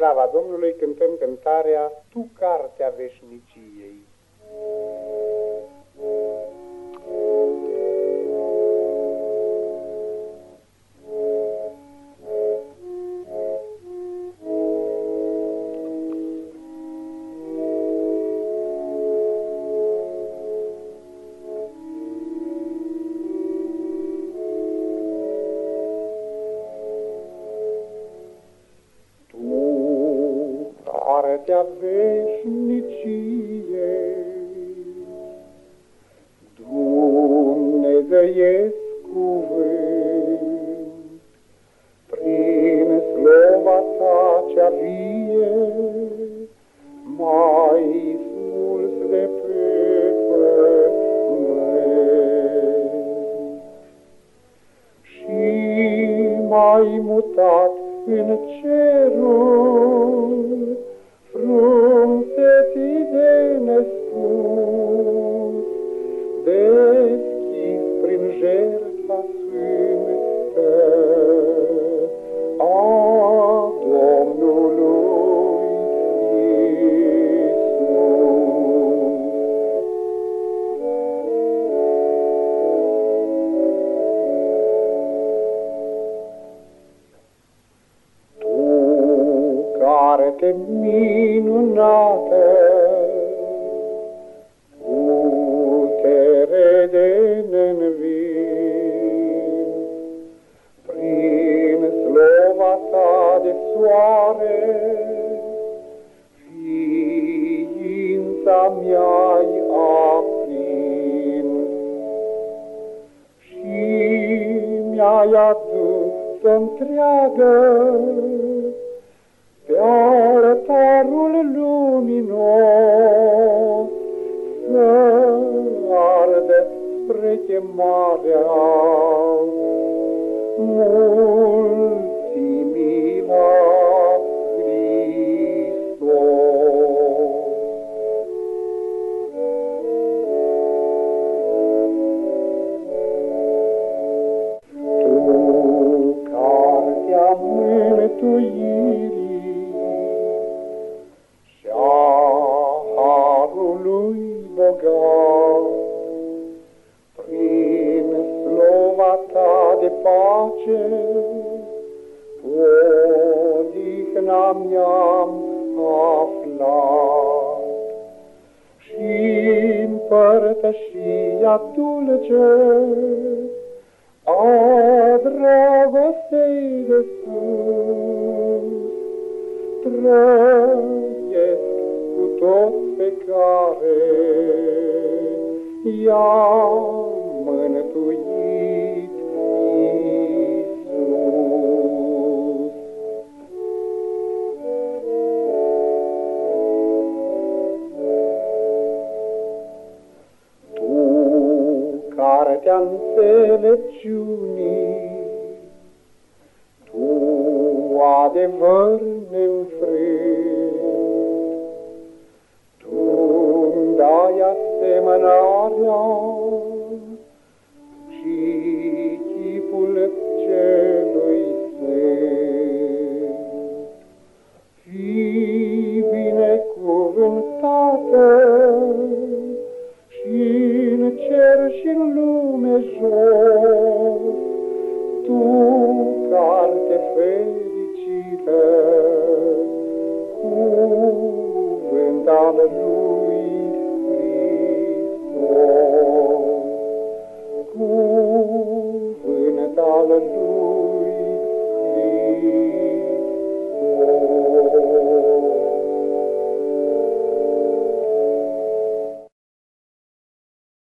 slava Domnului cântăm cântarea Tu, cartea veșniciei. Partea veșniciei. Dumnezeiesc cuvânt, prin slova ta cea vie, mai sus de pe pământ. Și mai mutat în cerul, frunzeții de nespus, care te minunată, putere de nenvin, prin slova ta de soare, ființa mea-i aprins. Și mi-ai adus întreagă pe altarul luminos să arde spre chemarea mulțimii la Hristos. Tu, cartea mântuirii prin slova ta de pace, odihna mi-am aflat. Și împărtășia dulce a dragostei de sus, trăiesc cu toți pe care i-a mântuit Iisus. Tu, cartea înțelepciunii, Tu, adevăr neînfrânt, Tu-mi dai asemănarea și chipul celui sfânt. Fii binecuvântată și în cer și în lume jos, Tu, carte fericită, cuvânt al lui Hristos, cuvânt al lui